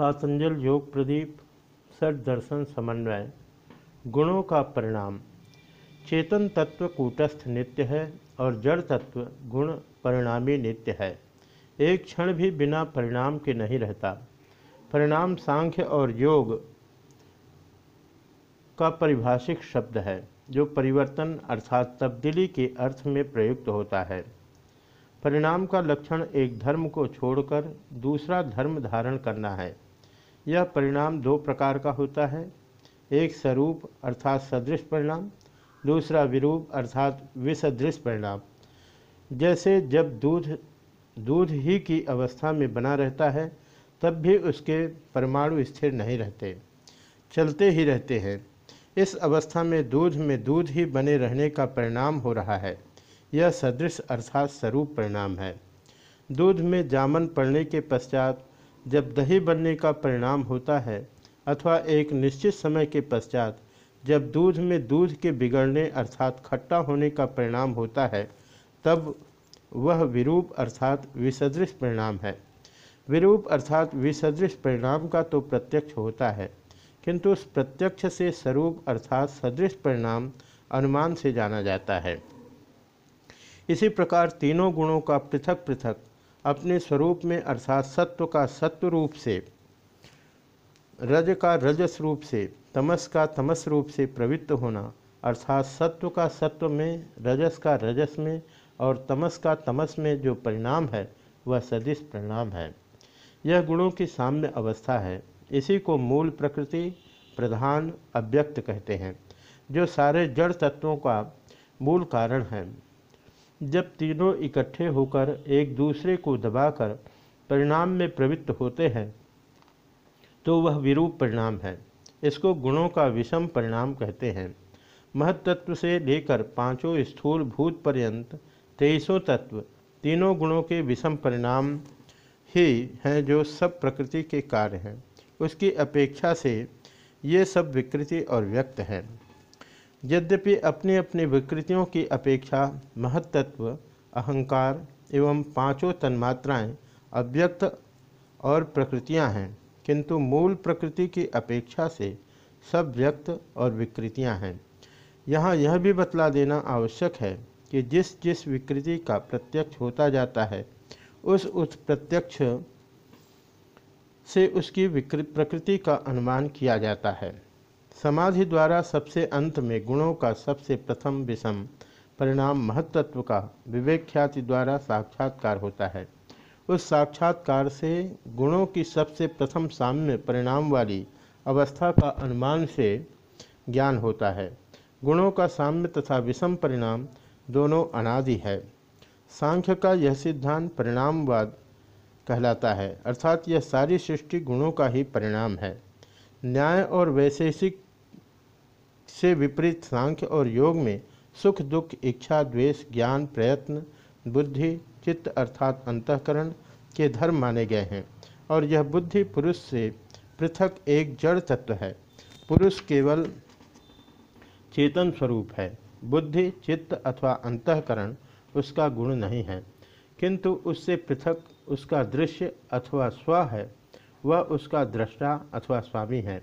पातंजल योग प्रदीप सट दर्शन समन्वय। गुणों का परिणाम। चेतन तत्व कूटस्थ नित्य है और जड़ तत्व गुण परिणामी नित्य है। एक क्षण भी बिना परिणाम के नहीं रहता। परिणाम सांख्य और योग का परिभाषिक शब्द है, जो परिवर्तन अर्थात तब्दीली के अर्थ में प्रयुक्त होता है। परिणाम का लक्षण एक धर्म को छोड़कर दूसरा धर्म धारण करना है। यह परिणाम दो प्रकार का होता है। एक स्वरूप अर्थात सदृश परिणाम, दूसरा विरूप अर्थात विसदृश परिणाम। जैसे जब दूध दूध ही की अवस्था में बना रहता है, तब भी उसके परमाणु स्थिर नहीं रहते, चलते ही रहते हैं। इस अवस्था में दूध में दूध ही बने रहने का परिणाम हो रहा है। यह सदृश अर्थात स्वरूप परिणाम है। दूध में जामन पड़ने के पश्चात जब दही बनने का परिणाम होता है अथवा एक निश्चित समय के पश्चात जब दूध में दूध के बिगड़ने अर्थात खट्टा होने का परिणाम होता है, तब वह विरूप अर्थात विसदृश परिणाम है। विरूप अर्थात विसदृश परिणाम का तो प्रत्यक्ष होता है, किंतु उस प्रत्यक्ष से स्वरूप अर्थात सदृश परिणाम अनुमान से जाना जाता है। इसी प्रकार तीनों गुणों का पृथक पृथक अपने स्वरूप में अर्थात सत्व का सत्व रूप से, रज का रजस रूप से, तमस का तमस रूप से प्रवृत्त होना, अर्थात सत्व का सत्व में, रजस का रजस में और तमस का तमस में जो परिणाम है, वह सदिश परिणाम है। यह गुणों की साम्य अवस्था है। इसी को मूल प्रकृति प्रधान अव्यक्त कहते हैं, जो सारे जड़ तत्वों का मूल कारण है। जब तीनों इकट्ठे होकर एक दूसरे को दबाकर परिणाम में प्रवृत्त होते हैं तो वह विरूप परिणाम है। इसको गुणों का विषम परिणाम कहते हैं। महत्त्व से लेकर पाँचों स्थूल भूत पर्यंत तेईसों तत्व तीनों गुणों के विषम परिणाम ही हैं जो सब प्रकृति के कार्य हैं। उसकी अपेक्षा से ये सब विकृति और व्यक्त हैं। यद्यपि अपनी अपनी विकृतियों की अपेक्षा महत्त्व अहंकार एवं पाँचों तन्मात्राएँ अव्यक्त और प्रकृतियाँ हैं, किंतु मूल प्रकृति की अपेक्षा से सब व्यक्त और विकृतियाँ हैं। यहाँ यह भी बतला देना आवश्यक है कि जिस जिस विकृति का प्रत्यक्ष होता जाता है, उस उस प्रत्यक्ष से उसकी प्रकृति का अनुमान किया जाता है। समाधि द्वारा सबसे अंत में गुणों का सबसे प्रथम विषम परिणाम महत्त्व का विवेक ख्याति द्वारा साक्षात्कार होता है। उस साक्षात्कार से गुणों की सबसे प्रथम साम्य परिणाम वाली अवस्था का अनुमान से ज्ञान होता है। गुणों का साम्य तथा विषम परिणाम दोनों अनादि है। सांख्य का यह सिद्धांत परिणामवाद कहलाता है, अर्थात यह सारी सृष्टि गुणों का ही परिणाम है। न्याय और वैशेषिक से विपरीत सांख्य और योग में सुख, दुख, इच्छा, द्वेष, ज्ञान, प्रयत्न, बुद्धि, चित्त अर्थात अंतकरण के धर्म माने गए हैं। और यह बुद्धि पुरुष से पृथक एक जड़ तत्व है। पुरुष केवल चेतन स्वरूप है। बुद्धि, चित्त अथवा अंतकरण उसका गुण नहीं है। किंतु उससे पृथक उसका दृश्य अथवा स्व है। वह उसका दृष्टा अथवा स्वामी है।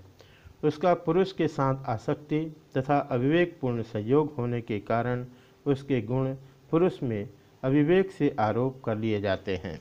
उसका पुरुष के साथ आसक्ति तथा अविवेकपूर्ण संयोग होने के कारण उसके गुण पुरुष में अविवेक से आरोप कर लिए जाते हैं।